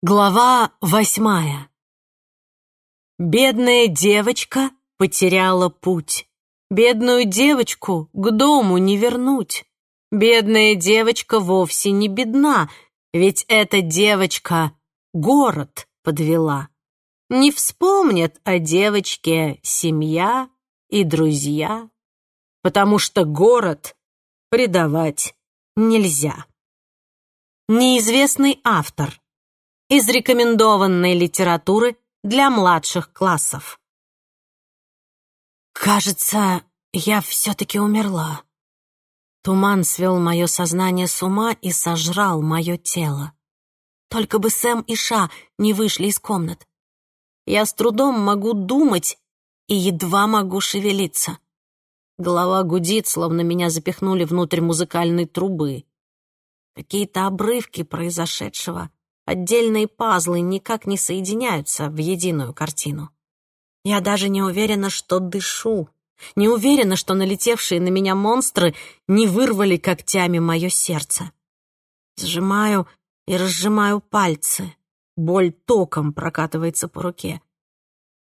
Глава восьмая. Бедная девочка потеряла путь. Бедную девочку к дому не вернуть. Бедная девочка вовсе не бедна, ведь эта девочка город подвела. Не вспомнят о девочке семья и друзья, потому что город предавать нельзя. Неизвестный автор из рекомендованной литературы для младших классов. Кажется, я все-таки умерла. Туман свел мое сознание с ума и сожрал мое тело. Только бы Сэм и Ша не вышли из комнат. Я с трудом могу думать и едва могу шевелиться. Голова гудит, словно меня запихнули внутрь музыкальной трубы. Какие-то обрывки произошедшего Отдельные пазлы никак не соединяются в единую картину. Я даже не уверена, что дышу. Не уверена, что налетевшие на меня монстры не вырвали когтями мое сердце. Сжимаю и разжимаю пальцы. Боль током прокатывается по руке.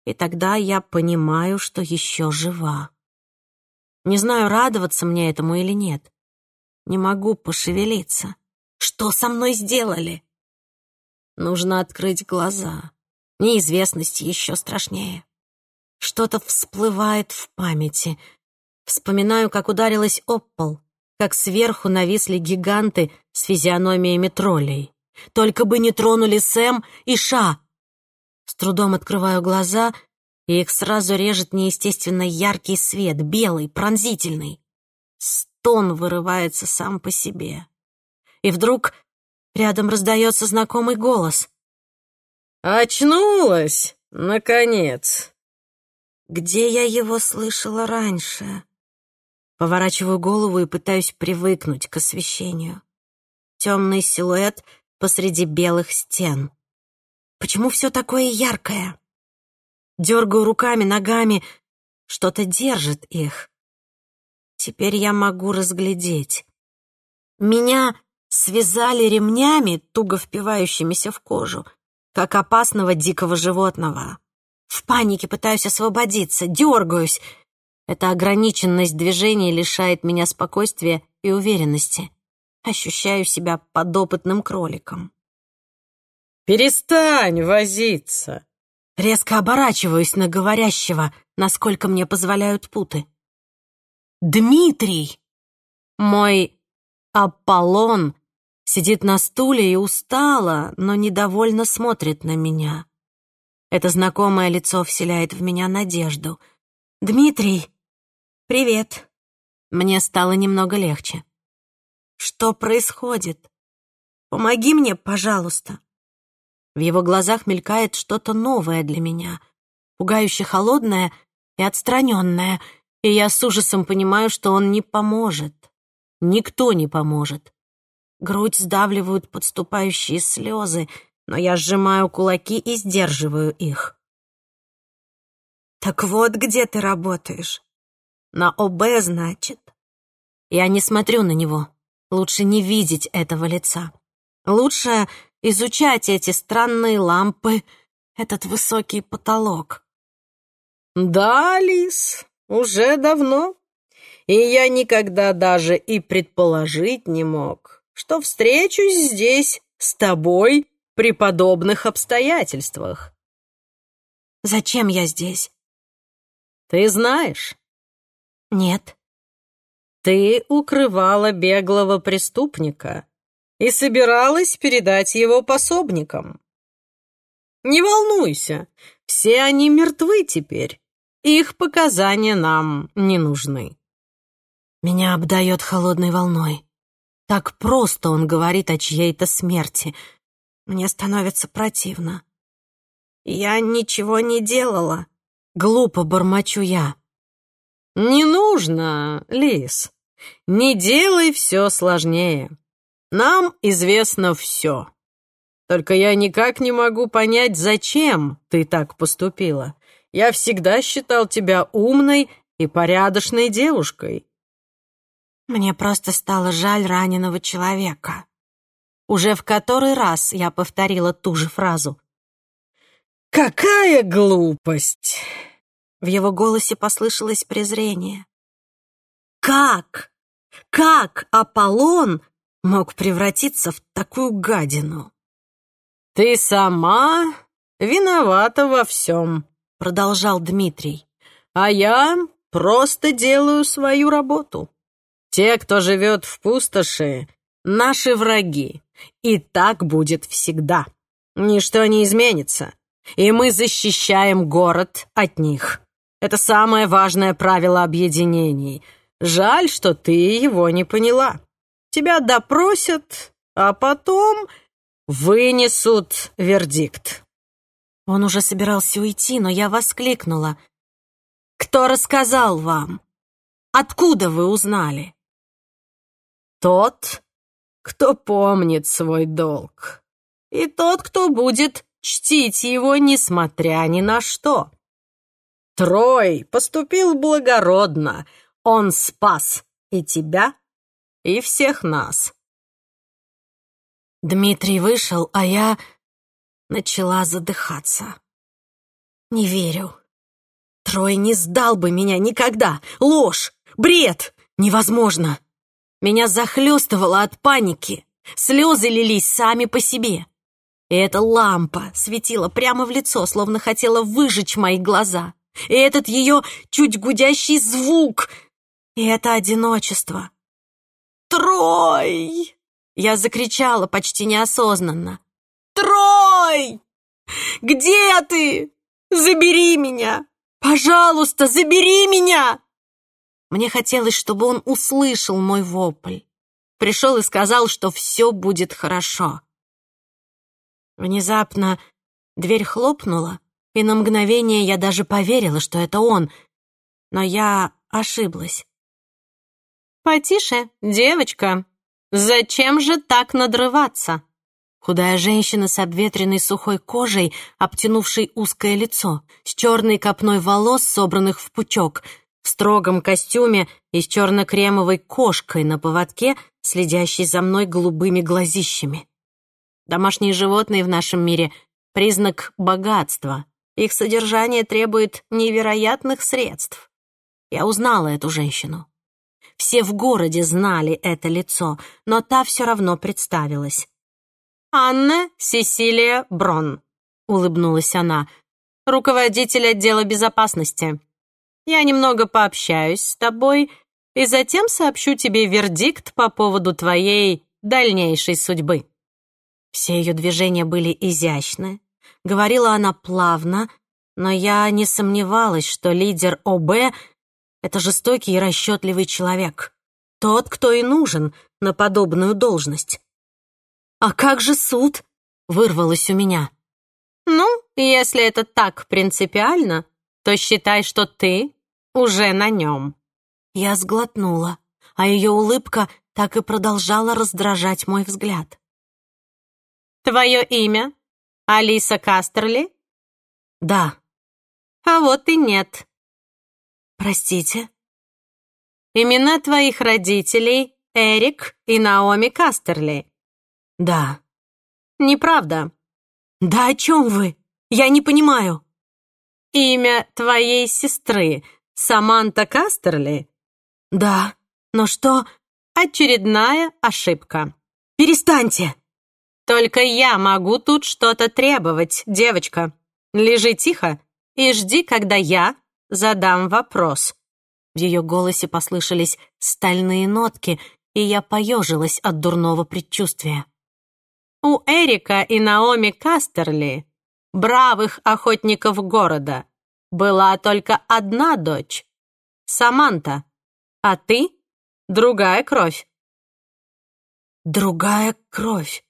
И тогда я понимаю, что еще жива. Не знаю, радоваться мне этому или нет. Не могу пошевелиться. Что со мной сделали? Нужно открыть глаза. Неизвестность еще страшнее. Что-то всплывает в памяти. Вспоминаю, как ударилась об пол, как сверху нависли гиганты с физиономиями троллей. Только бы не тронули Сэм и Ша. С трудом открываю глаза, и их сразу режет неестественно яркий свет, белый, пронзительный. Стон вырывается сам по себе. И вдруг Рядом раздается знакомый голос. «Очнулась, наконец!» Где я его слышала раньше? Поворачиваю голову и пытаюсь привыкнуть к освещению. Темный силуэт посреди белых стен. Почему все такое яркое? Дергаю руками, ногами. Что-то держит их. Теперь я могу разглядеть. Меня связали ремнями, туго впивающимися в кожу, как опасного дикого животного. В панике пытаюсь освободиться, дергаюсь. Эта ограниченность движений лишает меня спокойствия и уверенности. Ощущаю себя подопытным кроликом. «Перестань возиться!» Резко оборачиваюсь на говорящего, насколько мне позволяют путы. «Дмитрий!» Мой Аполлон сидит на стуле и устало, но недовольно смотрит на меня. Это знакомое лицо вселяет в меня надежду. «Дмитрий, привет!» Мне стало немного легче. «Что происходит? Помоги мне, пожалуйста!» В его глазах мелькает что-то новое для меня, пугающе холодное и отстраненное, и я с ужасом понимаю, что он не поможет. Никто не поможет. Грудь сдавливают подступающие слезы, но я сжимаю кулаки и сдерживаю их. «Так вот где ты работаешь. На ОБ, значит?» Я не смотрю на него. Лучше не видеть этого лица. Лучше изучать эти странные лампы, этот высокий потолок. «Да, Лис, уже давно», и я никогда даже и предположить не мог, что встречусь здесь с тобой при подобных обстоятельствах. Зачем я здесь? Ты знаешь? Нет. Ты укрывала беглого преступника и собиралась передать его пособникам. Не волнуйся, все они мертвы теперь. Их показания нам не нужны. Меня обдает холодной волной. Так просто он говорит о чьей-то смерти. Мне становится противно. Я ничего не делала. Глупо бормочу я. Не нужно, Лис. Не делай все сложнее. Нам известно все. Только я никак не могу понять, зачем ты так поступила. Я всегда считал тебя умной и порядочной девушкой. Мне просто стало жаль раненого человека. Уже в который раз я повторила ту же фразу. «Какая глупость!» В его голосе послышалось презрение. «Как? Как Аполлон мог превратиться в такую гадину?» «Ты сама виновата во всем», — продолжал Дмитрий. «А я просто делаю свою работу. Те, кто живет в пустоши, наши враги, и так будет всегда. Ничто не изменится, и мы защищаем город от них. Это самое важное правило объединений. Жаль, что ты его не поняла. Тебя допросят, а потом вынесут вердикт. Он уже собирался уйти, но я воскликнула. «Кто рассказал вам? Откуда вы узнали?» «Тот, кто помнит свой долг, и тот, кто будет чтить его, несмотря ни на что. Трой поступил благородно, он спас и тебя, и всех нас». Дмитрий вышел, а я начала задыхаться. «Не верю. Трой не сдал бы меня никогда. Ложь! Бред! Невозможно!» Меня захлестывало от паники. Слезы лились сами по себе. И эта лампа светила прямо в лицо, словно хотела выжечь мои глаза. И этот ее чуть гудящий звук. И это одиночество. «Трой!» Я закричала почти неосознанно. Трой! Где ты? Забери меня! Пожалуйста, забери меня!» Мне хотелось, чтобы он услышал мой вопль. Пришел и сказал, что все будет хорошо. Внезапно дверь хлопнула, и на мгновение я даже поверила, что это он. Но я ошиблась. «Потише, девочка. Зачем же так надрываться?» Худая женщина с обветренной сухой кожей, обтянувшей узкое лицо, с черной копной волос, собранных в пучок, в строгом костюме и с черно-кремовой кошкой на поводке, следящей за мной голубыми глазищами. Домашние животные в нашем мире — признак богатства. Их содержание требует невероятных средств. Я узнала эту женщину. Все в городе знали это лицо, но та все равно представилась. «Анна Сесилия Брон», — улыбнулась она, руководитель отдела безопасности. «Я немного пообщаюсь с тобой и затем сообщу тебе вердикт по поводу твоей дальнейшей судьбы». Все ее движения были изящны, говорила она плавно, но я не сомневалась, что лидер ОБ — это жестокий и расчетливый человек, тот, кто и нужен на подобную должность. «А как же суд?» — вырвалось у меня. «Ну, если это так принципиально, то считай, что ты уже на нем». Я сглотнула, а ее улыбка так и продолжала раздражать мой взгляд. «Твое имя? Алиса Кастерли?» «Да». «А вот и нет». «Простите?» «Имена твоих родителей Эрик и Наоми Кастерли». «Да». «Неправда». «Да о чем вы? Я не понимаю». «Имя твоей сестры Саманта Кастерли?» «Да. Но что?» «Очередная ошибка». «Перестаньте!» «Только я могу тут что-то требовать, девочка. Лежи тихо и жди, когда я задам вопрос». В ее голосе послышались стальные нотки, и я поежилась от дурного предчувствия. У Эрика и Наоми Кастерли, бравых охотников города, была только одна дочь — Саманта, а ты — другая кровь. Другая кровь.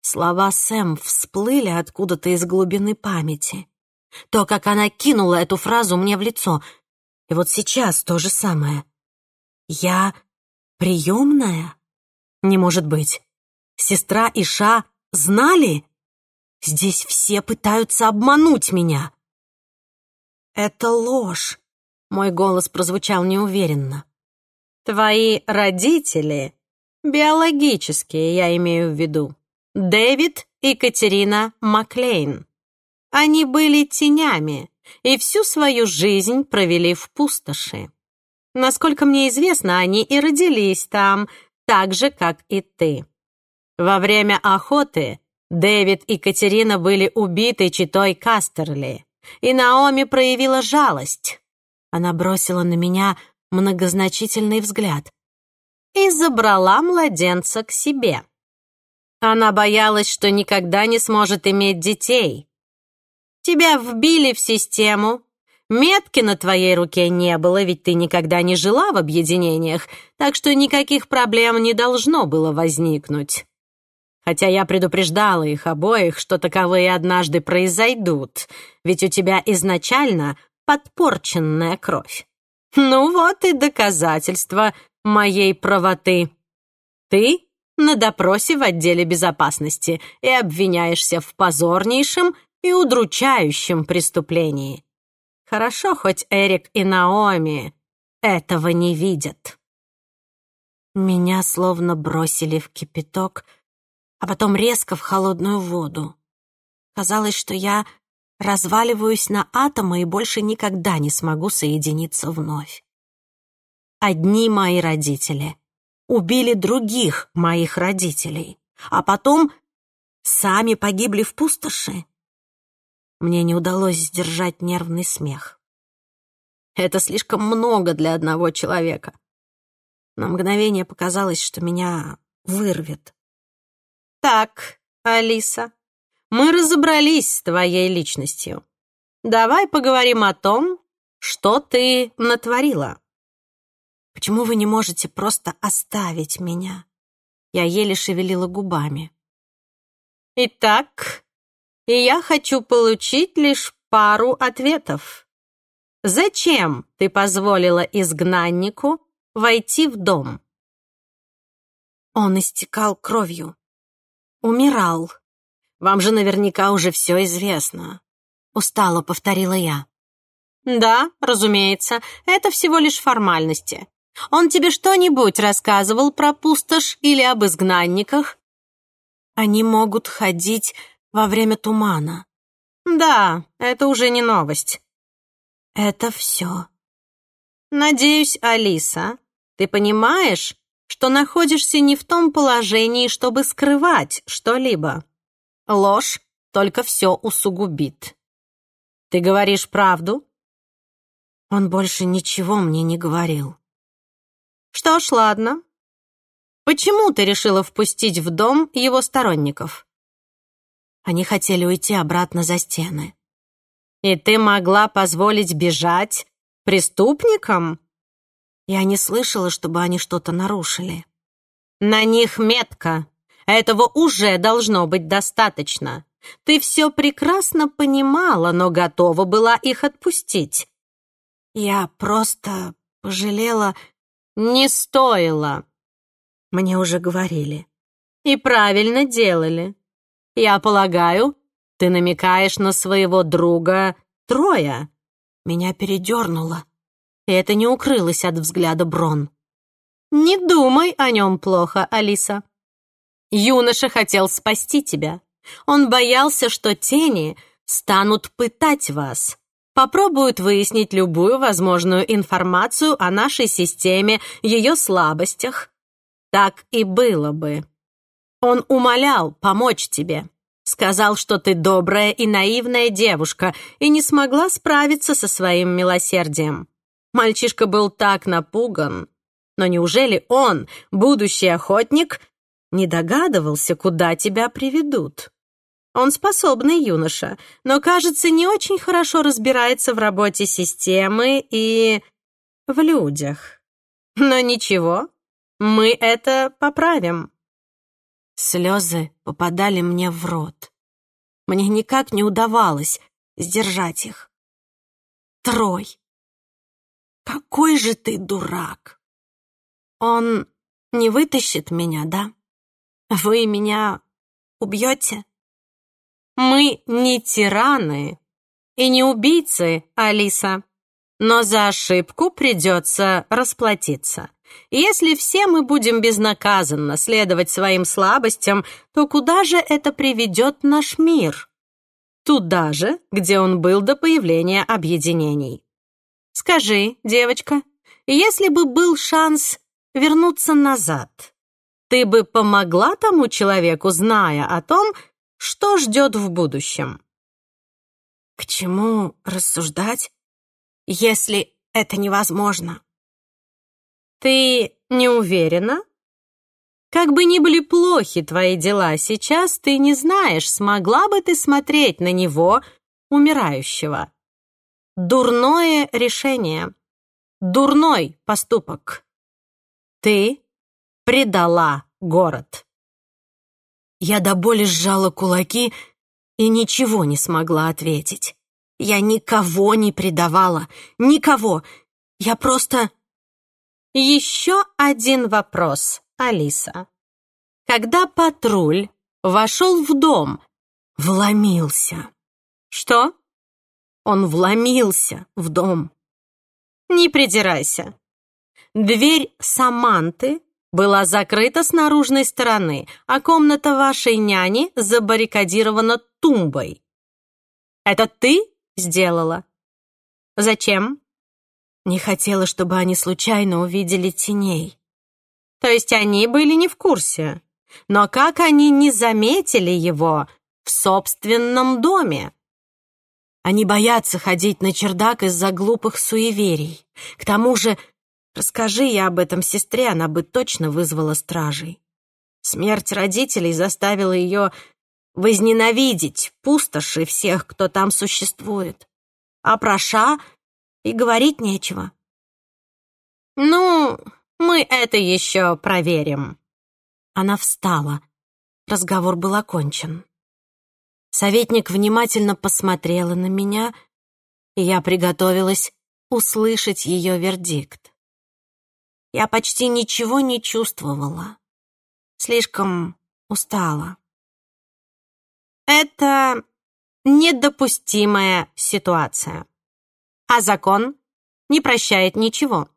Слова Сэм всплыли откуда-то из глубины памяти. То, как она кинула эту фразу мне в лицо. И вот сейчас то же самое. Я приемная? Не может быть. Сестра и Ша знали? Здесь все пытаются обмануть меня. Это ложь. Мой голос прозвучал неуверенно. Твои родители, биологические, я имею в виду, Дэвид и Катерина Маклейн. Они были тенями и всю свою жизнь провели в пустоши. Насколько мне известно, они и родились там, так же, как и ты. Во время охоты Дэвид и Катерина были убиты читой Кастерли, и Наоми проявила жалость. Она бросила на меня многозначительный взгляд и забрала младенца к себе. Она боялась, что никогда не сможет иметь детей. Тебя вбили в систему, метки на твоей руке не было, ведь ты никогда не жила в объединениях, так что никаких проблем не должно было возникнуть хотя я предупреждала их обоих, что таковые однажды произойдут, ведь у тебя изначально подпорченная кровь. Ну вот и доказательство моей правоты. Ты на допросе в отделе безопасности и обвиняешься в позорнейшем и удручающем преступлении. Хорошо, хоть Эрик и Наоми этого не видят. Меня словно бросили в кипяток — а потом резко в холодную воду. Казалось, что я разваливаюсь на атомы и больше никогда не смогу соединиться вновь. Одни мои родители убили других моих родителей, а потом сами погибли в пустоши. Мне не удалось сдержать нервный смех. Это слишком много для одного человека. На мгновение показалось, что меня вырвет. Так, Алиса, мы разобрались с твоей личностью. Давай поговорим о том, что ты натворила. Почему вы не можете просто оставить меня? Я еле шевелила губами. Итак, я хочу получить лишь пару ответов. Зачем ты позволила изгнаннику войти в дом? Он истекал кровью умирал. Вам же наверняка уже все известно. Устало повторила я. Да, разумеется, это всего лишь формальности. Он тебе что-нибудь рассказывал про пустошь или об изгнанниках? Они могут ходить во время тумана. Да, это уже не новость. Это все. Надеюсь, Алиса, ты понимаешь, что находишься не в том положении, чтобы скрывать что-либо. Ложь только все усугубит. Ты говоришь правду? Он больше ничего мне не говорил. Что ж, ладно. Почему ты решила впустить в дом его сторонников? Они хотели уйти обратно за стены. И ты могла позволить бежать преступникам? Я не слышала, чтобы они что-то нарушили. На них метка. Этого уже должно быть достаточно. Ты все прекрасно понимала, но готова была их отпустить. Я просто пожалела... Не стоило. Мне уже говорили. И правильно делали. Я полагаю, ты намекаешь на своего друга Троя. Меня передернуло это не укрылось от взгляда Брон. «Не думай о нем плохо, Алиса. Юноша хотел спасти тебя. Он боялся, что тени станут пытать вас, попробуют выяснить любую возможную информацию о нашей системе, ее слабостях. Так и было бы. Он умолял помочь тебе. Сказал, что ты добрая и наивная девушка и не смогла справиться со своим милосердием. Мальчишка был так напуган. Но неужели он, будущий охотник, не догадывался, куда тебя приведут? Он способный юноша, но, кажется, не очень хорошо разбирается в работе системы и в людях. Но ничего, мы это поправим. Слезы попадали мне в рот. Мне никак не удавалось сдержать их. Трой. «Какой же ты дурак! Он не вытащит меня, да? Вы меня убьете?» «Мы не тираны и не убийцы, Алиса, но за ошибку придется расплатиться. Если все мы будем безнаказанно следовать своим слабостям, то куда же это приведет наш мир? Туда же, где он был до появления объединений. Скажи, девочка, если бы был шанс вернуться назад, ты бы помогла тому человеку, зная о том, что ждет в будущем? К чему рассуждать, если это невозможно? Ты не уверена? Как бы ни были плохи твои дела сейчас, ты не знаешь, смогла бы ты смотреть на него, умирающего. Дурное решение. Дурной поступок. Ты предала город. Я до боли сжала кулаки и ничего не смогла ответить. Я никого не предавала, никого. Я просто... Еще один вопрос, Алиса. Когда патруль вошел в дом, вломился. Что? Он вломился в дом. Не придирайся. Дверь Саманты была закрыта с наружной стороны, а комната вашей няни забаррикадирована тумбой. Это ты сделала? Зачем? Не хотела, чтобы они случайно увидели теней. То есть они были не в курсе. Но как они не заметили его в собственном доме? Они боятся ходить на чердак из-за глупых суеверий. К тому же Расскажи я об этом сестре, она бы точно вызвала стражей. Смерть родителей заставила ее возненавидеть пустоши всех, кто там существует. А про Ша и говорить нечего. «Ну, мы это еще проверим». Она встала. Разговор был окончен. Советник внимательно посмотрела на меня, и я приготовилась услышать ее вердикт. Я почти ничего не чувствовала. Слишком устала. Это недопустимая ситуация. А закон не прощает ничего.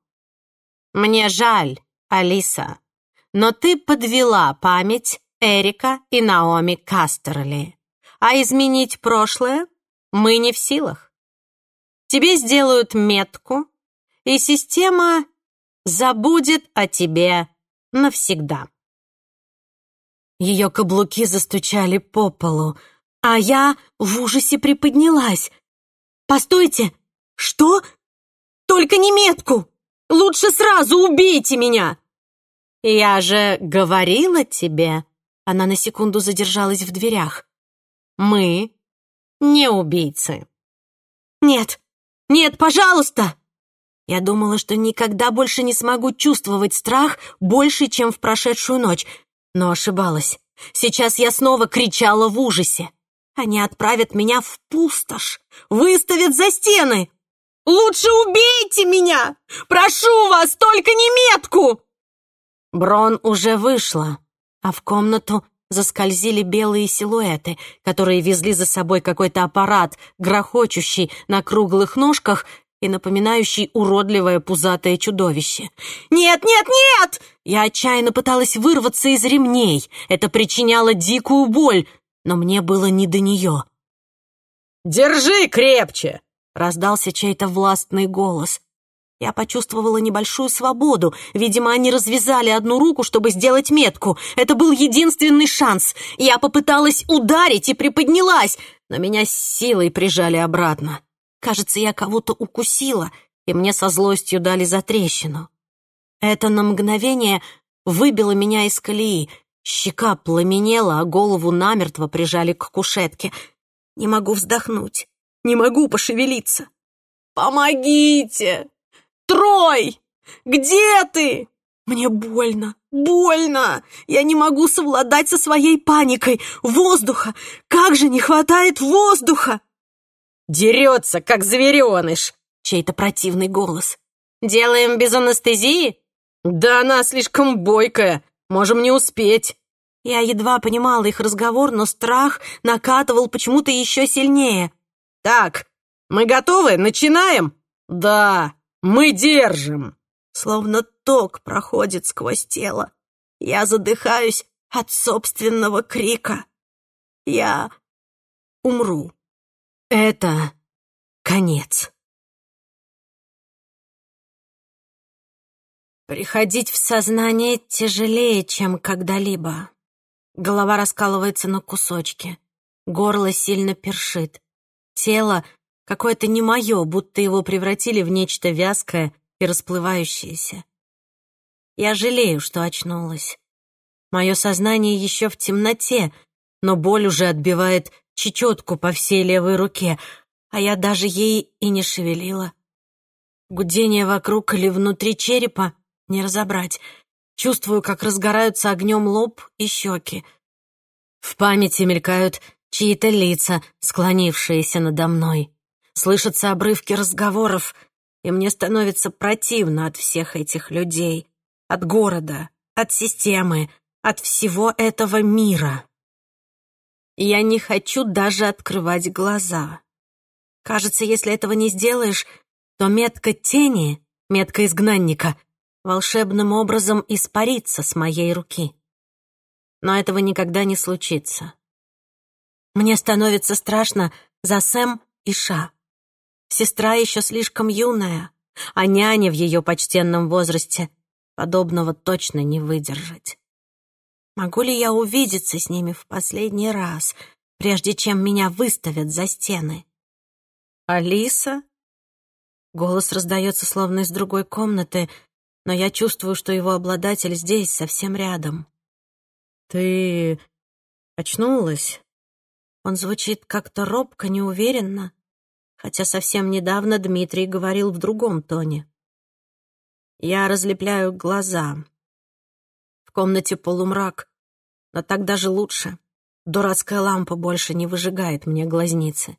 Мне жаль, Алиса, но ты подвела память Эрика и Наоми Кастерли. А изменить прошлое мы не в силах. Тебе сделают метку, и система забудет о тебе навсегда. Ее каблуки застучали по полу, а я в ужасе приподнялась. «Постойте! Что? Только не метку! Лучше сразу убейте меня!» «Я же говорила тебе...» Она на секунду задержалась в дверях. «Мы не убийцы». «Нет, нет, пожалуйста!» Я думала, что никогда больше не смогу чувствовать страх больше, чем в прошедшую ночь, но ошибалась. Сейчас я снова кричала в ужасе. Они отправят меня в пустошь, выставят за стены. Лучше убейте меня! Прошу вас, только не метку!» Брон уже вышла, а в комнату заскользили белые силуэты, которые везли за собой какой-то аппарат, грохочущий на круглых ножках и напоминающий уродливое пузатое чудовище. «Нет, нет, нет!» Я отчаянно пыталась вырваться из ремней. Это причиняло дикую боль, но мне было не до нее. «Держи крепче!» — раздался чей-то властный голос. Я почувствовала небольшую свободу. Видимо, они развязали одну руку, чтобы сделать метку. Это был единственный шанс. Я попыталась ударить и приподнялась, но меня силой прижали обратно. Кажется, я кого-то укусила, и мне со злостью дали затрещину. Это на мгновение выбило меня из колеи. Щека пламенела, а голову намертво прижали к кушетке. Не могу вздохнуть, не могу пошевелиться. «Помогите! Трой! Где ты?» Мне больно, больно! Я не могу совладать со своей паникой. Воздуха! Как же не хватает воздуха! Дерется, как звереныш!» Чей-то противный голос. «Делаем без анестезии?» «Да она слишком бойкая, можем не успеть». Я едва понимала их разговор, но страх накатывал почему-то еще сильнее. «Так, мы готовы? Начинаем?» «Да, мы держим!» Словно ток проходит сквозь тело. Я задыхаюсь от собственного крика. Я умру. Это конец. Приходить в сознание тяжелее, чем когда-либо. Голова раскалывается на кусочки. Горло сильно першит. Тело какое-то не мое, будто его превратили в нечто вязкое и расплывающееся. Я жалею, что очнулась. Мое сознание еще в темноте, но боль уже отбивает чечетку по всей левой руке, а я даже ей и не шевелила. Гудение вокруг или внутри черепа не разобрать. Чувствую, как разгораются огнем лоб и щеки. В памяти мелькают чьи-то лица, склонившиеся надо мной. Слышатся обрывки разговоров, и мне становится противно от всех этих людей, от города, от системы, от всего этого мира. Я не хочу даже открывать глаза. Кажется, если этого не сделаешь, то метка тени, метка изгнанника, волшебным образом испарится с моей руки. Но этого никогда не случится. Мне становится страшно за Сэм и Ша. Сестра еще слишком юная, а няня в ее почтенном возрасте подобного точно не выдержать. Могу ли я увидеться с ними в последний раз, прежде чем меня выставят за стены? «Алиса?» Голос раздается словно из другой комнаты, но я чувствую, что его обладатель здесь, совсем рядом. «Ты очнулась?» Он звучит как-то робко, неуверенно, хотя совсем недавно Дмитрий говорил в другом тоне. Я разлепляю глаза. В комнате полумрак, но так даже лучше. Дурацкая лампа больше не выжигает мне глазницы.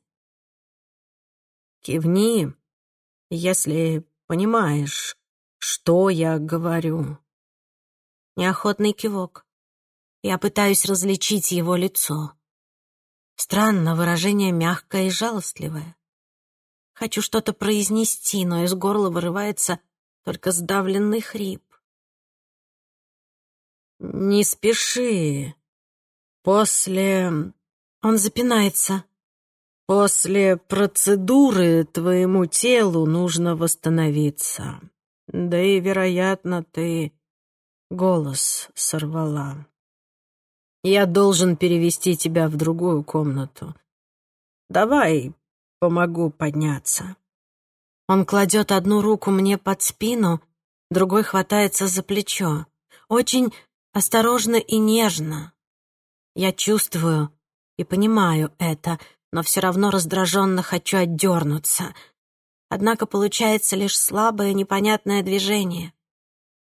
Кивни, если понимаешь, что я говорю. Неохотный кивок. Я пытаюсь различить его лицо. Странно, выражение мягкое и жалостливое. Хочу что-то произнести, но из горла вырывается только сдавленный хрип. «Не спеши. После...» Он запинается. «После процедуры твоему телу нужно восстановиться. Да и, вероятно, ты голос сорвала. Я должен перевести тебя в другую комнату. Давай помогу подняться». Он кладет одну руку мне под спину, другой хватается за плечо. Очень осторожно и нежно. Я чувствую и понимаю это, но все равно раздраженно хочу отдернуться. Однако получается лишь слабое непонятное движение.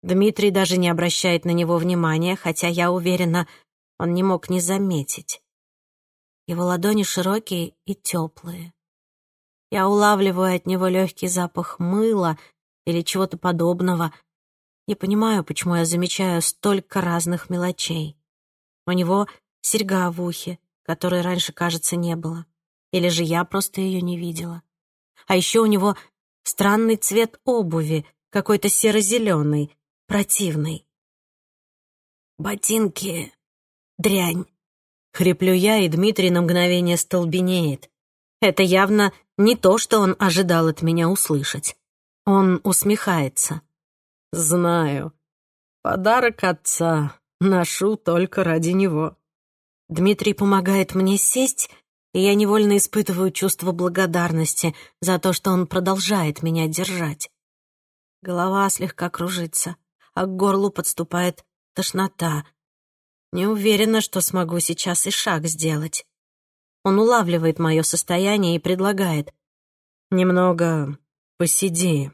Дмитрий даже не обращает на него внимания, хотя я уверена, он не мог не заметить. Его ладони широкие и теплые. Я улавливаю от него легкий запах мыла или чего-то подобного — не понимаю, почему я замечаю столько разных мелочей. У него серьга в ухе, которой раньше, кажется, не было. Или же я просто ее не видела. А еще у него странный цвет обуви, какой-то серо-зеленый, противный. «Ботинки — дрянь», — хриплю я, и Дмитрий на мгновение столбенеет. Это явно не то, что он ожидал от меня услышать. Он усмехается. «Знаю. Подарок отца. Ношу только ради него». Дмитрий помогает мне сесть, и я невольно испытываю чувство благодарности за то, что он продолжает меня держать. Голова слегка кружится, а к горлу подступает тошнота. Не уверена, что смогу сейчас и шаг сделать. Он улавливает мое состояние и предлагает. «Немного посиди».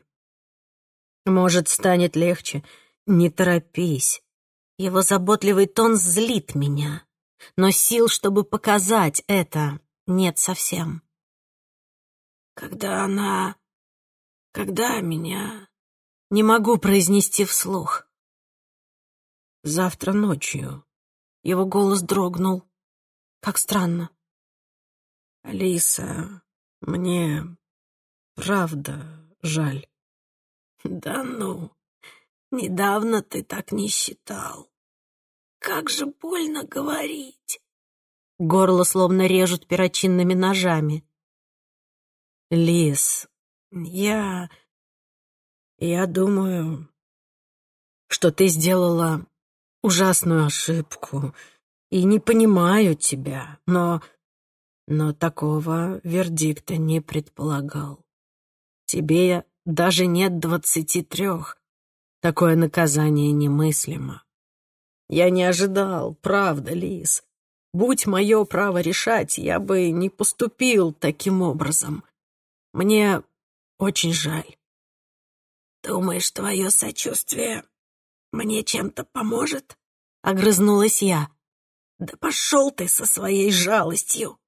Может, станет легче. Не торопись. Его заботливый тон злит меня. Но сил, чтобы показать это, нет совсем. Когда она... Когда меня... Не могу произнести вслух. Завтра ночью. Его голос дрогнул. Как странно. Алиса, мне правда жаль. «Да ну, Недавно ты так не считал. Как же больно говорить. Горло словно режут перочинными ножами. Лис, я... Я думаю, что ты сделала ужасную ошибку и не понимаю тебя, но... Но такого вердикта не предполагал. Тебе даже нет двадцати трех. Такое наказание немыслимо. Я не ожидал, правда, Лис. Будь мое право решать, я бы не поступил таким образом. Мне очень жаль. Думаешь, твое сочувствие мне чем-то поможет? Огрызнулась я. Да пошел ты со своей жалостью.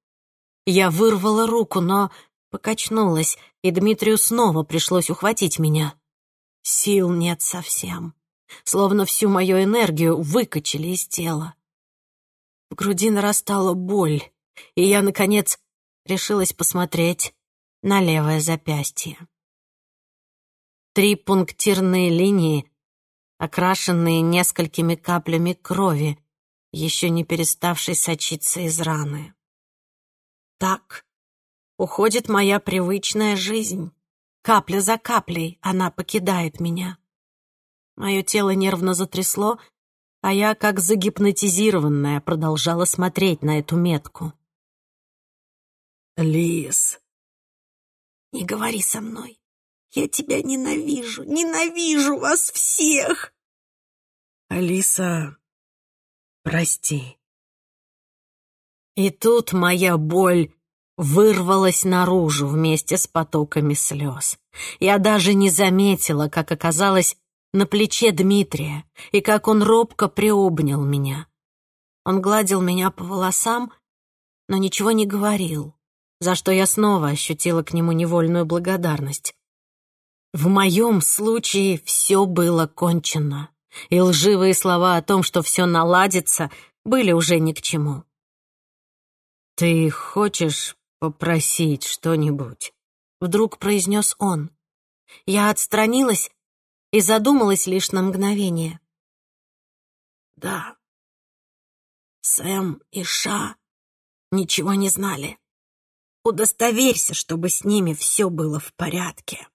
Я вырвала руку, но покачнулась, и Дмитрию снова пришлось ухватить меня. Сил нет совсем. Словно всю мою энергию выкачали из тела. В груди нарастала боль, и я, наконец, решилась посмотреть на левое запястье. Три пунктирные линии, окрашенные несколькими каплями крови, еще не переставшей сочиться из раны. Так уходит моя привычная жизнь. Капля за каплей она покидает меня. Мое тело нервно затрясло, а я, как загипнотизированная, продолжала смотреть на эту метку. «Лис!» «Не говори со мной. Я тебя ненавижу, ненавижу вас всех!» «Алиса, прости». И тут моя боль вырвалась наружу вместе с потоками слез. Я даже не заметила, как оказалось на плече Дмитрия и как он робко приобнял меня. Он гладил меня по волосам, но ничего не говорил, за что я снова ощутила к нему невольную благодарность. В моем случае все было кончено, и лживые слова о том, что все наладится, были уже ни к чему. «Ты хочешь попросить что-нибудь?» — вдруг произнес он. Я отстранилась и задумалась лишь на мгновение. «Да, Сэм и Ша ничего не знали. Удостоверься, чтобы с ними все было в порядке».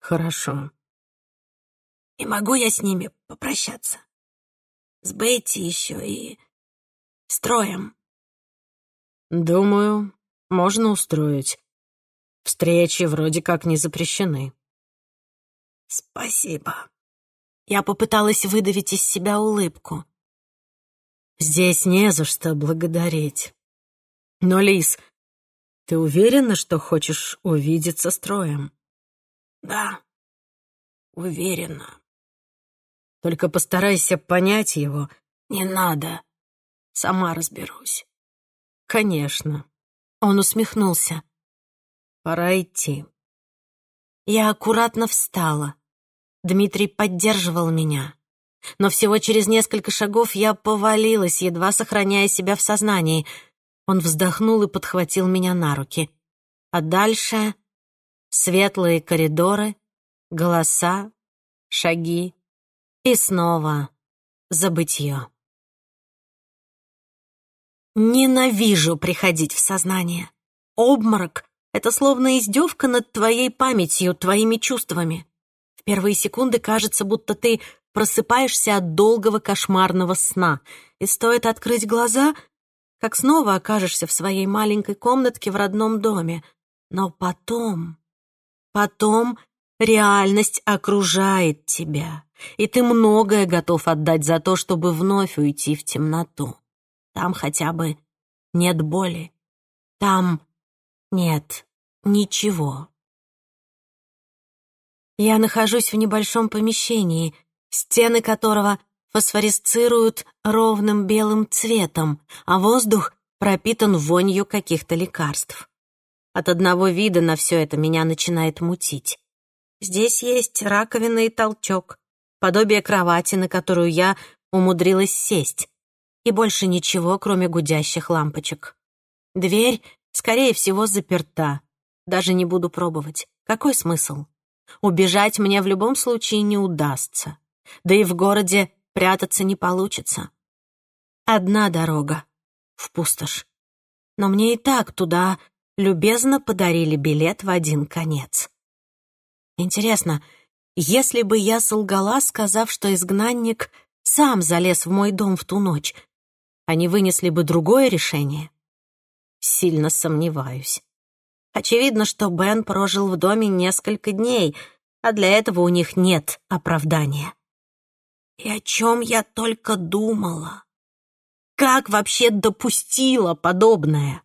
«Хорошо». «И могу я с ними попрощаться? С Бетти еще и с Троем?» «Думаю, можно устроить. Встречи вроде как не запрещены». «Спасибо». Я попыталась выдавить из себя улыбку. «Здесь не за что благодарить. Но, Лис, ты уверена, что хочешь увидеться с Троем?» «Да, уверена». «Только постарайся понять его». «Не надо. Сама разберусь». «Конечно». Он усмехнулся. «Пора идти». Я аккуратно встала. Дмитрий поддерживал меня. Но всего через несколько шагов я повалилась, едва сохраняя себя в сознании. Он вздохнул и подхватил меня на руки. А дальше светлые коридоры, голоса, шаги и снова забытье. Ненавижу приходить в сознание. Обморок — это словно издевка над твоей памятью, твоими чувствами. В первые секунды кажется, будто ты просыпаешься от долгого кошмарного сна, и стоит открыть глаза, как снова окажешься в своей маленькой комнатке в родном доме. Но потом... Потом реальность окружает тебя, и ты многое готов отдать за то, чтобы вновь уйти в темноту. Там хотя бы нет боли. Там нет ничего. Я нахожусь в небольшом помещении, стены которого фосфорисцируют ровным белым цветом, а воздух пропитан вонью каких-то лекарств. От одного вида на все это меня начинает мутить. Здесь есть раковина и толчок, подобие кровати, на которую я умудрилась сесть, и больше ничего, кроме гудящих лампочек. Дверь, скорее всего, заперта. Даже не буду пробовать. Какой смысл? Убежать мне в любом случае не удастся. Да и в городе прятаться не получится. Одна дорога — в пустошь. Но мне и так туда любезно подарили билет в один конец. Интересно, если бы я солгала, сказав, что изгнанник сам залез в мой дом в ту ночь, они вынесли бы другое решение? Сильно сомневаюсь. Очевидно, что Бен прожил в доме несколько дней, а для этого у них нет оправдания. И о чем я только думала. Как вообще допустила подобное?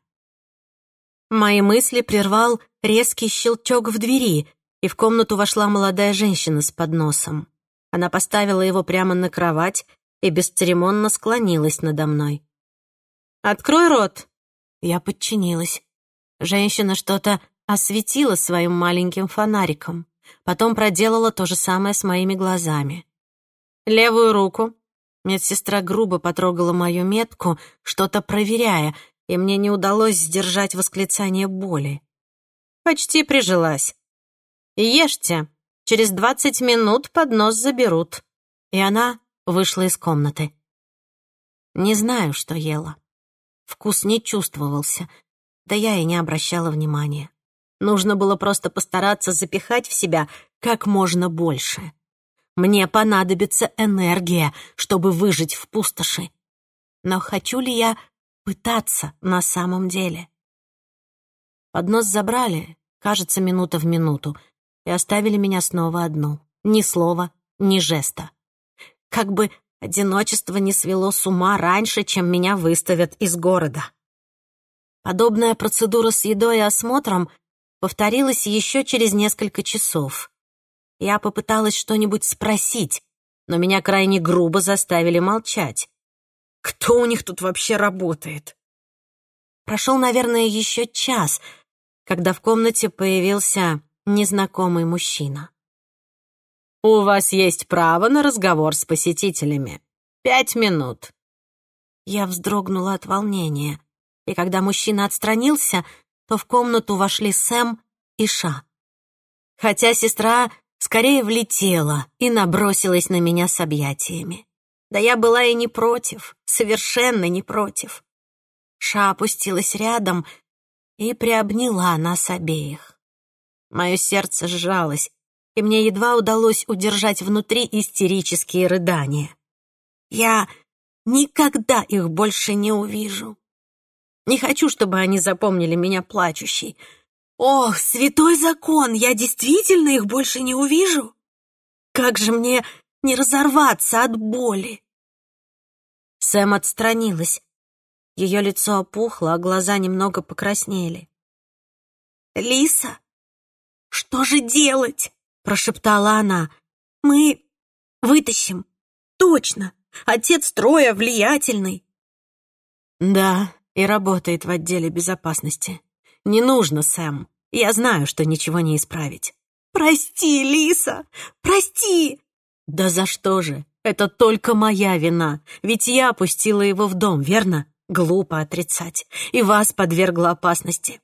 Мои мысли прервал резкий щелчок в двери, и в комнату вошла молодая женщина с подносом. Она поставила его прямо на кровать и бесцеремонно склонилась надо мной. «Открой рот!» Я подчинилась. Женщина что-то осветила своим маленьким фонариком, потом проделала то же самое с моими глазами. «Левую руку!» Медсестра грубо потрогала мою метку, что-то проверяя, и мне не удалось сдержать восклицание боли. Почти прижилась. «Ешьте. Через двадцать минут поднос заберут». И она вышла из комнаты. Не знаю, что ела. Вкус не чувствовался, да я и не обращала внимания. Нужно было просто постараться запихать в себя как можно больше. Мне понадобится энергия, чтобы выжить в пустоши. Но хочу ли я пытаться на самом деле. Поднос забрали, кажется, минута в минуту, и оставили меня снова одну. Ни слова, ни жеста. Как бы одиночество не свело с ума раньше, чем меня выставят из города. Подобная процедура с едой и осмотром повторилась еще через несколько часов. Я попыталась что-нибудь спросить, но меня крайне грубо заставили молчать. Кто у них тут вообще работает? Прошел, наверное, еще час, когда в комнате появился незнакомый мужчина. «У вас есть право на разговор с посетителями. Пять минут». Я вздрогнула от волнения, и когда мужчина отстранился, то в комнату вошли Сэм и Ша. Хотя сестра скорее влетела и набросилась на меня с объятиями. Да я была и не против, совершенно не против. Ша опустилась рядом и приобняла нас обеих. Мое сердце сжалось, и мне едва удалось удержать внутри истерические рыдания. Я никогда их больше не увижу. Не хочу, чтобы они запомнили меня плачущей. Ох, святой закон, я действительно их больше не увижу? Как же мне не разорваться от боли. Сэм отстранилась. Ее лицо опухло, а глаза немного покраснели. «Лиса, что же делать?» — прошептала она. «Мы вытащим. Точно. Отец Троя влиятельный». «Да, и работает в отделе безопасности. Не нужно, Сэм. Я знаю, что ничего не исправить». «Прости, Лиса, прости!» «Да за что же? Это только моя вина, ведь я опустила его в дом, верно? Глупо отрицать. И вас подвергла опасности.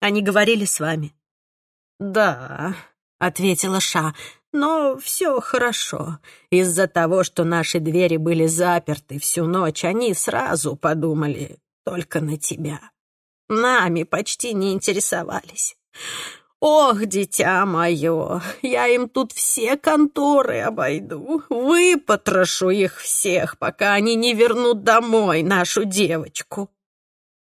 Они говорили с вами?» «Да», — ответила Ша, — «но все хорошо. Из-за того, что наши двери были заперты всю ночь, они сразу подумали только на тебя. Нами почти не интересовались. «Ох, дитя мое, я им тут все конторы обойду, выпотрошу их всех, пока они не вернут домой нашу девочку».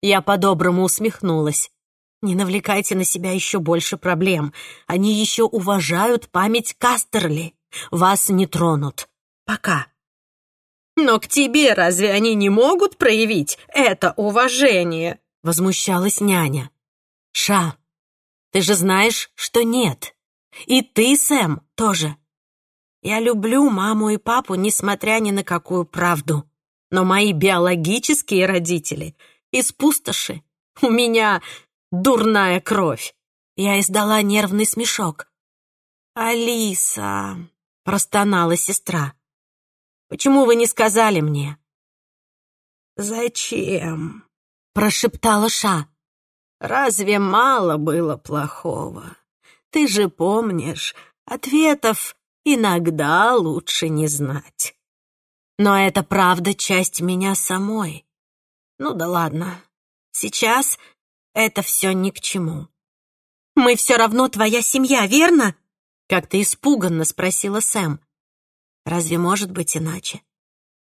Я по-доброму усмехнулась. «Не навлекайте на себя еще больше проблем. Они еще уважают память Кастерли. Вас не тронут. Пока». «Но к тебе разве они не могут проявить это уважение?» — возмущалась няня. «Ша, ты же знаешь, что нет. И ты, Сэм, тоже. Я люблю маму и папу, несмотря ни на какую правду. Но мои биологические родители из пустоши. У меня дурная кровь. Я издала нервный смешок. «Алиса», — простонала сестра, — «почему вы не сказали мне?» «Зачем?» — прошептала Ша. Разве мало было плохого? Ты же помнишь, Ответов иногда лучше не знать. Но это правда часть меня самой. Ну да ладно, сейчас это все ни к чему. «Мы все равно твоя семья, верно?» Как-то испуганно спросила Сэм. «Разве может быть иначе?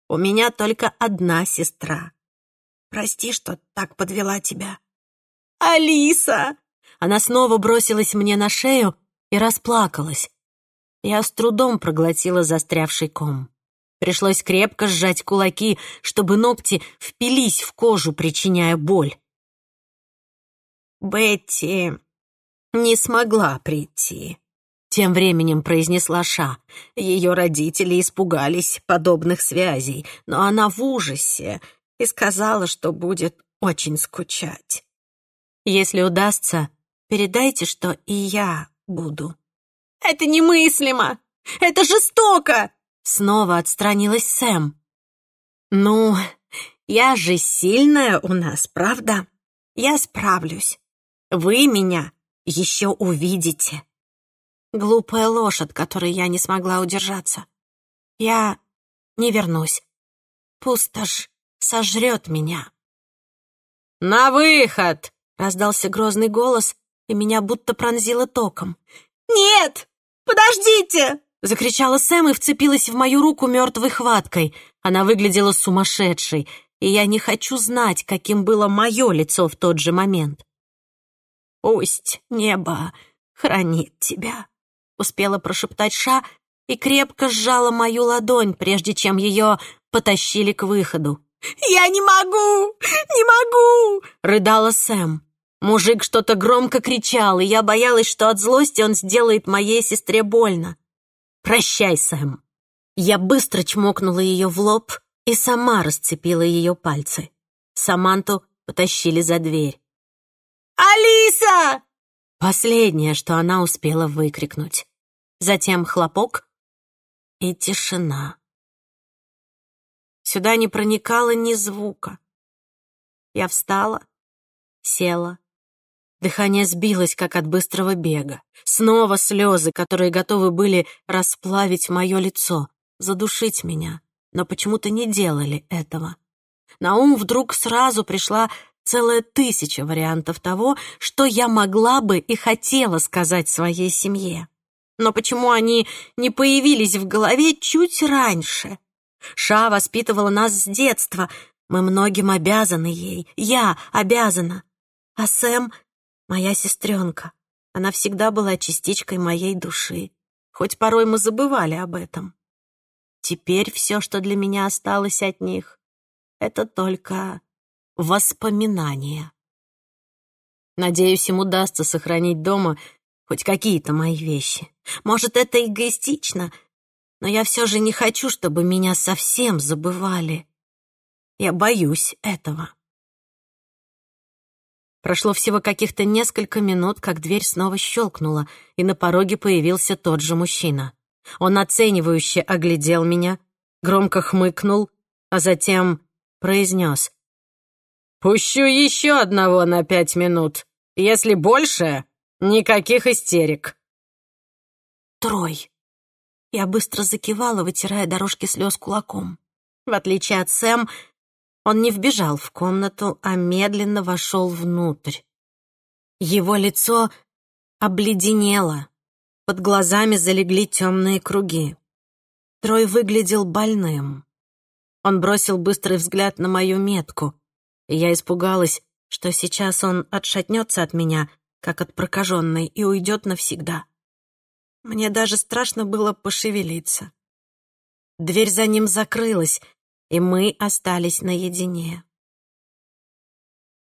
У меня только одна сестра. Прости, что так подвела тебя». «Алиса!» Она снова бросилась мне на шею и расплакалась. Я с трудом проглотила застрявший ком. Пришлось крепко сжать кулаки, чтобы ногти впились в кожу, причиняя боль. «Бетти не смогла прийти», — тем временем произнесла Ша. Ее родители испугались подобных связей, но она в ужасе и сказала, что будет очень скучать. «Если удастся, передайте, что и я буду». «Это немыслимо! Это жестоко!» Снова отстранилась Сэм. «Ну, я же сильная у нас, правда? Я справлюсь. Вы меня еще увидите». Глупая ложь, от которой я не смогла удержаться. Я не вернусь. Пустошь сожрет меня. «На выход!» — раздался грозный голос, и меня будто пронзило током. «Нет! Подождите!» Закричала Сэм и вцепилась в мою руку мертвой хваткой. Она выглядела сумасшедшей, и я не хочу знать, каким было мое лицо в тот же момент. «Пусть небо хранит тебя», — успела прошептать Ша и крепко сжала мою ладонь, прежде чем ее потащили к выходу. «Я не могу! Не могу!» — рыдала Сэм. Мужик что-то громко кричал, и я боялась, что от злости он сделает моей сестре больно. «Прощай, Сэм!» Я быстро чмокнула ее в лоб и сама расцепила ее пальцы. Саманту потащили за дверь. «Алиса!» Последнее, что она успела выкрикнуть. Затем хлопок и тишина. Сюда не проникало ни звука. Я встала, села, Дыхание сбилось, как от быстрого бега. Снова слезы, которые готовы были расплавить мое лицо, задушить меня, но почему-то не делали этого. На ум вдруг сразу пришла целая тысяча вариантов того, что я могла бы и хотела сказать своей семье. Но почему они не появились в голове чуть раньше? Ша воспитывала нас с детства. Мы многим обязаны ей. Я обязана. А Сэм Моя сестренка. Она всегда была частичкой моей души, хоть порой мы забывали об этом. Теперь все, что для меня осталось от них, это только воспоминания. Надеюсь, им удастся сохранить дома хоть какие-то мои вещи. Может, это эгоистично, но я все же не хочу, чтобы меня совсем забывали. Я боюсь этого. Прошло всего каких-то несколько минут, как дверь снова щелкнула, и на пороге появился тот же мужчина. Он оценивающе оглядел меня, громко хмыкнул, а затем произнес. «Пущу еще одного на пять минут. Если больше, никаких истерик». «Трой». Я быстро закивала, вытирая дорожки слез кулаком. В отличие от Сэм, он не вбежал в комнату, а медленно вошел внутрь. Его лицо обледенело, под глазами залегли темные круги. Трой выглядел больным. Он бросил быстрый взгляд на мою метку, я испугалась, что сейчас он отшатнется от меня, как от прокаженной, и уйдет навсегда. Мне даже страшно было пошевелиться. Дверь за ним закрылась, и мы остались наедине.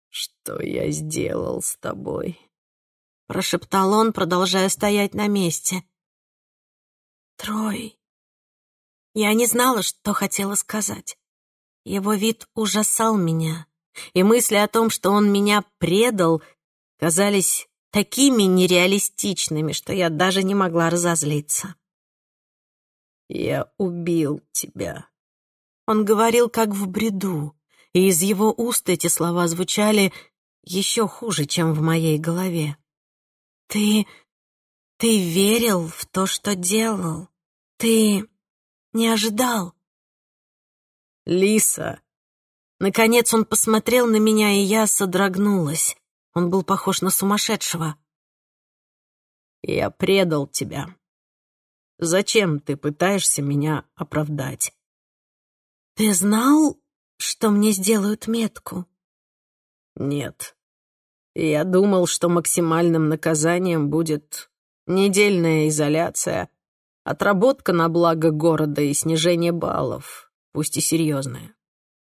«Что я сделал с тобой?» — прошептал он, продолжая стоять на месте. «Трой...» Я не знала, что хотела сказать. Его вид ужасал меня, и мысли о том, что он меня предал, казались такими нереалистичными, что я даже не могла разозлиться. «Я убил тебя», он говорил как в бреду, и из его уст эти слова звучали еще хуже, чем в моей голове. «Ты Ты верил в то, что делал. Ты не ожидал. Лиса. Наконец он посмотрел на меня, и я содрогнулась. Он был похож на сумасшедшего. Я предал тебя. Зачем ты пытаешься меня оправдать? Ты знал, что мне сделают метку? Нет. Я думал, что максимальным наказанием будет недельная изоляция, отработка на благо города и снижение баллов, пусть и серьезная.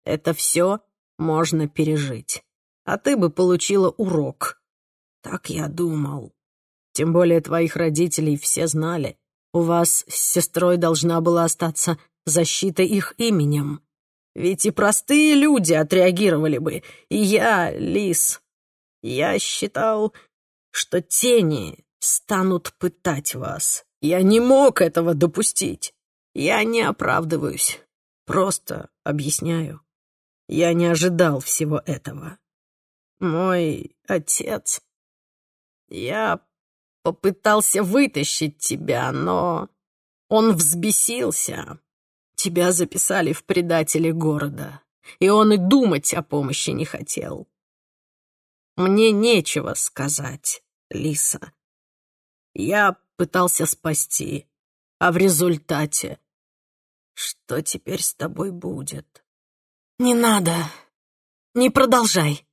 Это все можно пережить. А ты бы получила урок. Так я думал. Тем более твоих родителей все знали. У вас с сестрой должна была остаться защита их именем. Ведь и простые люди отреагировали бы. И я, Лис, я считал, что тени станут пытать вас. Я не мог этого допустить. Я не оправдываюсь. Просто объясняю. Я не ожидал всего этого. Мой отец... Я попытался вытащить тебя, но он взбесился. Тебя записали в предатели города, и он и думать о помощи не хотел. Мне нечего сказать, Лиса. Я пытался спасти, а в результате... Что теперь с тобой будет? Не надо. Не продолжай.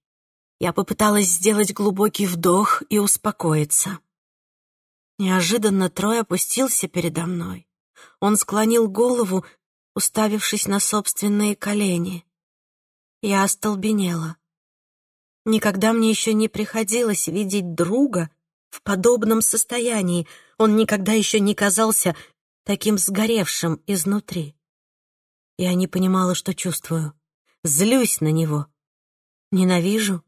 Я попыталась сделать глубокий вдох и успокоиться. Неожиданно Трой опустился передо мной. Он склонил голову, уставившись на собственные колени. Я остолбенела. Никогда мне еще не приходилось видеть друга в подобном состоянии. Он никогда еще не казался таким сгоревшим изнутри. Я не понимала, что чувствую. Злюсь на него. Ненавижу.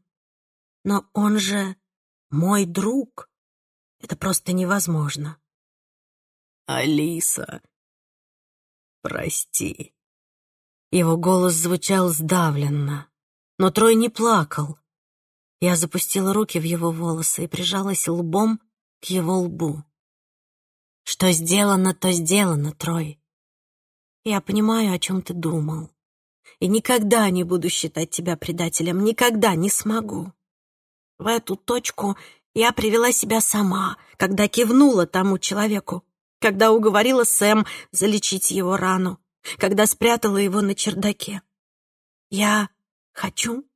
Но он же мой друг. Это просто невозможно. Алиса, прости. Его голос звучал сдавленно, но Трой не плакал. Я запустила руки в его волосы и прижалась лбом к его лбу. Что сделано, то сделано, Трой. Я понимаю, о чем ты думал. И никогда не буду считать тебя предателем, никогда не смогу. В эту точку я привела себя сама, когда кивнула тому человеку, когда уговорила Сэм залечить его рану, когда спрятала его на чердаке. Я хочу,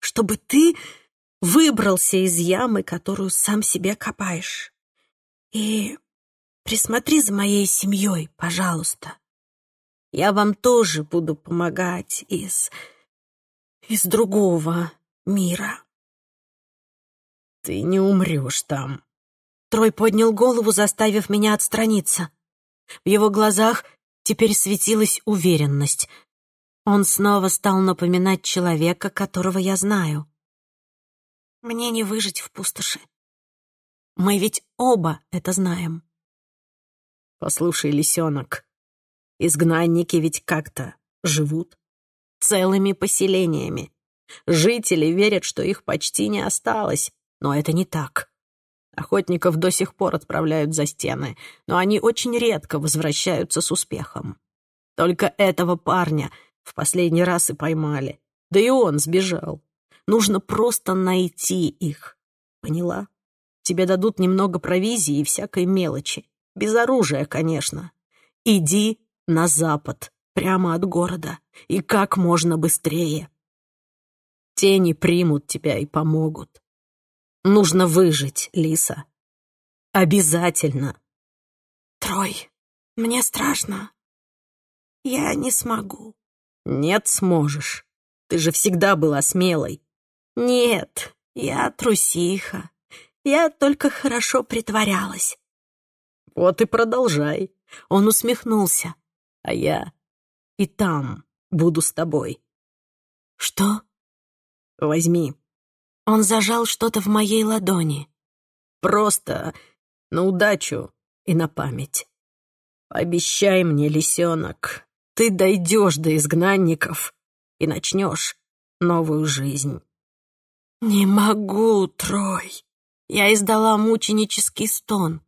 чтобы ты выбрался из ямы, которую сам себе копаешь. И присмотри за моей семьей, пожалуйста. Я вам тоже буду помогать из... из другого мира. Ты не умрешь там. Трой поднял голову, заставив меня отстраниться. В его глазах теперь светилась уверенность. Он снова стал напоминать человека, которого я знаю. Мне не выжить в пустоши. Мы ведь оба это знаем. Послушай, лисенок, изгнанники ведь как-то живут целыми поселениями. Жители верят, что их почти не осталось, но это не так. Охотников до сих пор отправляют за стены, но они очень редко возвращаются с успехом. Только этого парня в последний раз и поймали. Да и он сбежал. Нужно просто найти их. Поняла? Тебе дадут немного провизии и всякой мелочи. Без оружия, конечно. Иди на запад, прямо от города, и как можно быстрее. Тени примут тебя и помогут. Нужно выжить, Лиса. Обязательно. Трой, мне страшно. Я не смогу. Нет, сможешь. Ты же всегда была смелой. Нет, я трусиха. Я только хорошо притворялась. Вот и продолжай. Он усмехнулся. А я и там буду с тобой. Что? Возьми. Он зажал что-то в моей ладони. Просто на удачу и на память. Обещай мне, лисенок, ты дойдешь до изгнанников и начнешь новую жизнь. Не могу, Трой. Я издала мученический стон.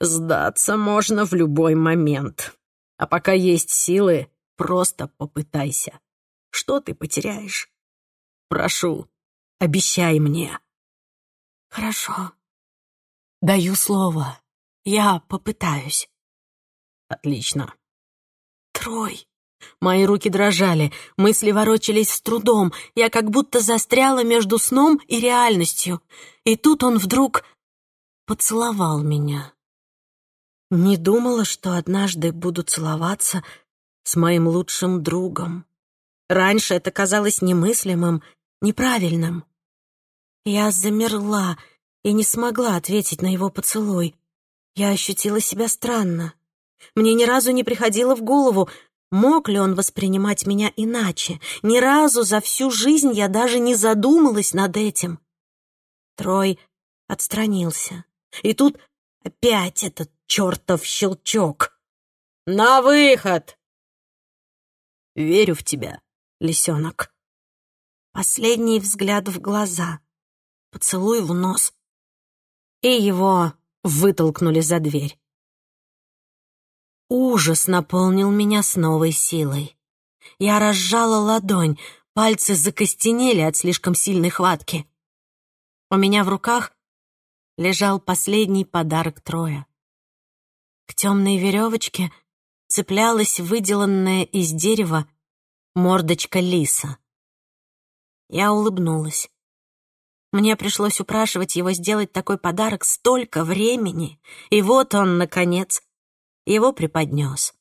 Сдаться можно в любой момент. А пока есть силы, просто попытайся. Что ты потеряешь? Прошу, обещай мне. Хорошо. Даю слово. Я попытаюсь. Отлично. Трой. Мои руки дрожали, мысли ворочались с трудом. Я как будто застряла между сном и реальностью. И тут он вдруг поцеловал меня. Не думала, что однажды буду целоваться с моим лучшим другом. Раньше это казалось немыслимым, неправильным. Я замерла и не смогла ответить на его поцелуй. Я ощутила себя странно. Мне ни разу не приходило в голову, мог ли он воспринимать меня иначе. Ни разу за всю жизнь я даже не задумалась над этим. Трой отстранился. И тут опять этот чертов щелчок. «На выход!» «Верю в тебя, лисенок». Последний взгляд в глаза, поцелуй в нос, и его вытолкнули за дверь. Ужас наполнил меня с новой силой. Я разжала ладонь, пальцы закостенели от слишком сильной хватки. У меня в руках лежал последний подарок Троя. К темной веревочке цеплялась выделанная из дерева мордочка лиса. Я улыбнулась. Мне пришлось упрашивать его сделать такой подарок столько времени, и вот он, наконец, его преподнес.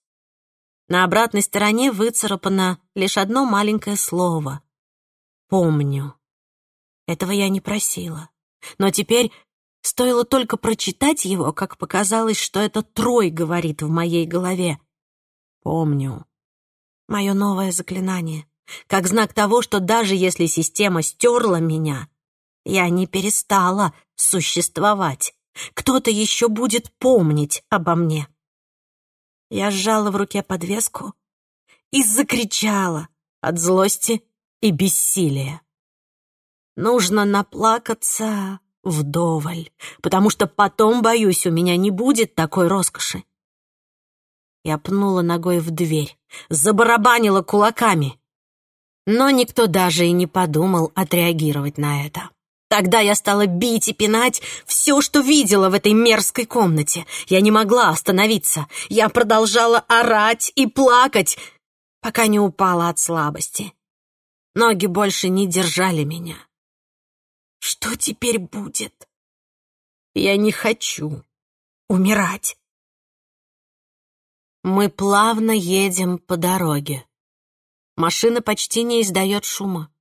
На обратной стороне выцарапано лишь одно маленькое слово — «помню». Этого я не просила. Но теперь Стоило только прочитать его, как показалось, что это Трой говорит в моей голове. Помню. Мое новое заклинание. Как знак того, что даже если система стерла меня, я не перестала существовать. Кто-то еще будет помнить обо мне. Я сжала в руке подвеску и закричала от злости и бессилия. Нужно наплакаться вдоволь, потому что потом, боюсь, у меня не будет такой роскоши. Я пнула ногой в дверь, забарабанила кулаками. Но никто даже и не подумал отреагировать на это. Тогда я стала бить и пинать все, что видела в этой мерзкой комнате. Я не могла остановиться. Я продолжала орать и плакать, пока не упала от слабости. Ноги больше не держали меня. Что теперь будет? Я не хочу умирать. Мы плавно едем по дороге. Машина почти не издает шума.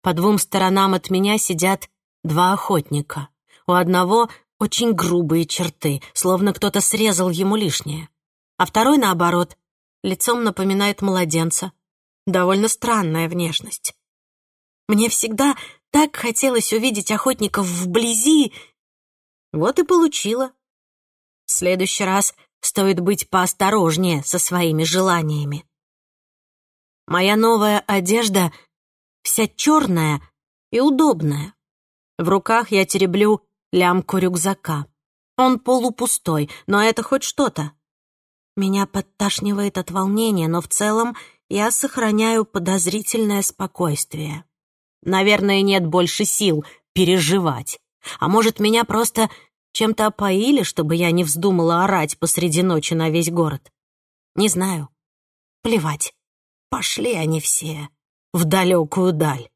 По двум сторонам от меня сидят два охотника. У одного очень грубые черты, словно кто-то срезал ему лишнее. А второй, наоборот, лицом напоминает младенца. Довольно странная внешность. Мне всегда так хотелось увидеть охотников вблизи. Вот и получила. В следующий раз стоит быть поосторожнее со своими желаниями. Моя новая одежда вся черная и удобная. В руках я тереблю лямку рюкзака. Он полупустой, но это хоть что-то. Меня подташнивает от волнения, но в целом я сохраняю подозрительное спокойствие. Наверное, нет больше сил переживать. А может, меня просто чем-то опоили, чтобы я не вздумала орать посреди ночи на весь город? Не знаю. Плевать. Пошли они все в далекую даль.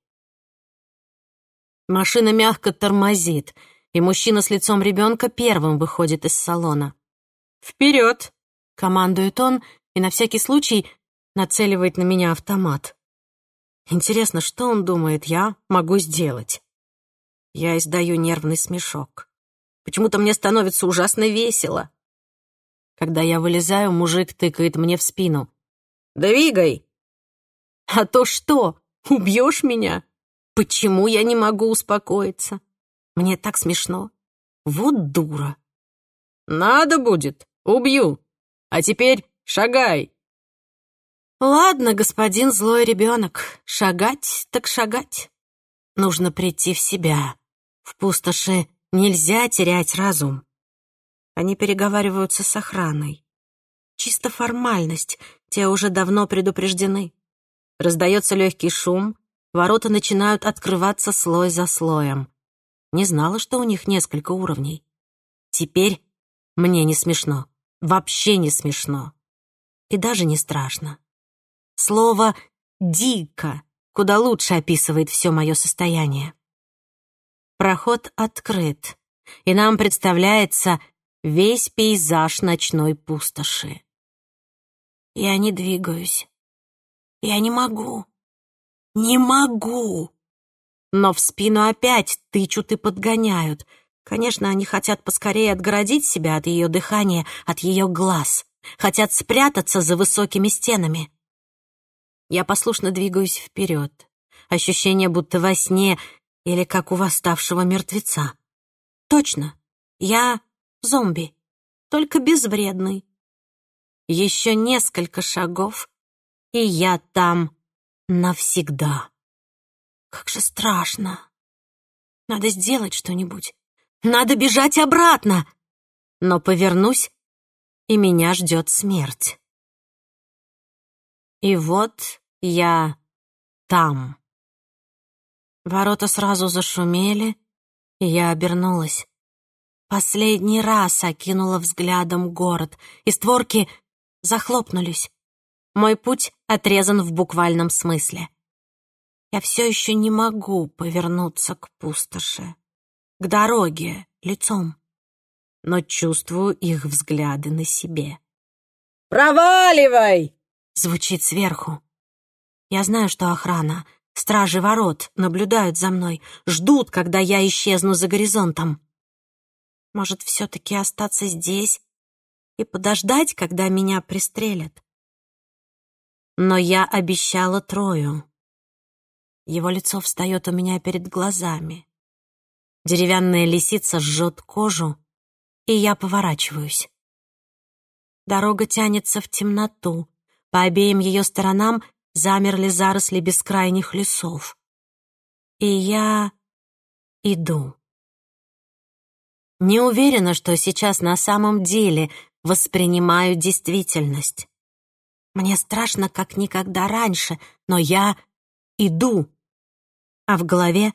Машина мягко тормозит, и мужчина с лицом ребенка первым выходит из салона. «Вперед!» — командует он и на всякий случай нацеливает на меня автомат. Интересно, что он думает, я могу сделать? Я издаю нервный смешок. Почему-то мне становится ужасно весело. Когда я вылезаю, мужик тыкает мне в спину. «Двигай!» «А то что, убьешь меня? Почему я не могу успокоиться? Мне так смешно. Вот дура!» «Надо будет, убью. А теперь шагай!» Ладно, господин злой ребенок, шагать так шагать. Нужно прийти в себя. В пустоши нельзя терять разум. Они переговариваются с охраной. Чисто формальность, те уже давно предупреждены. Раздается легкий шум, ворота начинают открываться слой за слоем. Не знала, что у них несколько уровней. Теперь мне не смешно. Вообще не смешно. И даже не страшно. Слово «дико» куда лучше описывает все мое состояние. Проход открыт, и нам представляется весь пейзаж ночной пустоши. Я не двигаюсь. Я не могу. Не могу. Но в спину опять тычут и подгоняют. Конечно, они хотят поскорее отгородить себя от ее дыхания, от ее глаз. Хотят спрятаться за высокими стенами. Я послушно двигаюсь вперед. Ощущение, будто во сне или как у восставшего мертвеца. Точно, я зомби, только безвредный. Еще несколько шагов, и я там навсегда. Как же страшно. Надо сделать что-нибудь. Надо бежать обратно. Но повернусь, и меня ждет смерть. И вот я там. Ворота сразу зашумели, и я обернулась. Последний раз окинула взглядом город, и створки захлопнулись. Мой путь отрезан в буквальном смысле. Я все еще не могу повернуться к пустоши, к дороге, лицом, но чувствую их взгляды на себе. «Проваливай!» — звучит сверху. Я знаю, что охрана, Стражи ворот наблюдают за мной, ждут, когда я исчезну за горизонтом. Может, все-таки остаться здесь и подождать, когда меня пристрелят? Но я обещала Трою. Его лицо встает у меня перед глазами. Деревянная лисица жжет кожу, и я поворачиваюсь. Дорога тянется в темноту. По обеим ее сторонам замерли заросли бескрайних лесов. И я иду. Не уверена, что сейчас на самом деле воспринимаю действительность. Мне страшно, как никогда раньше, но я иду. А в голове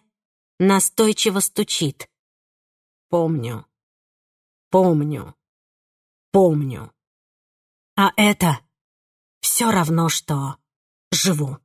настойчиво стучит. Помню, помню, помню. А это все равно, что живу.